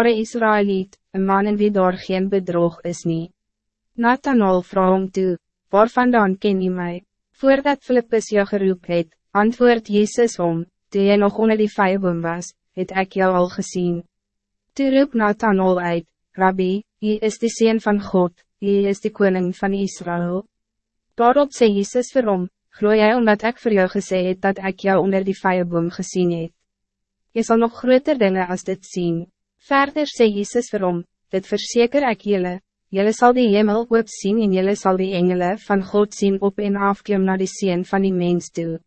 een Israëliet, een man in wie daar geen bedrog is nie. Nathanael vraag om toe, waar vandaan ken je mij? Voordat Philippus jou geroep het, antwoord Jezus om, toe jy nog onder die vijeboom was, het ik jou al gezien. Toe roep Nathanael uit, Rabbi, jy is de Seen van God, jy is de koning van Israël. Daarop sê Jezus vir hom, glooi jy omdat ik voor jou gesê het dat ik jou onder die vijeboom gezien het. Je zal nog groter dingen als dit zien. Verder sê Jesus vir hom, dit verzeker ek jylle, jylle sal die hemel oop sien en jylle sal die engele van God zien op en afklim naar die sien van die mens toe.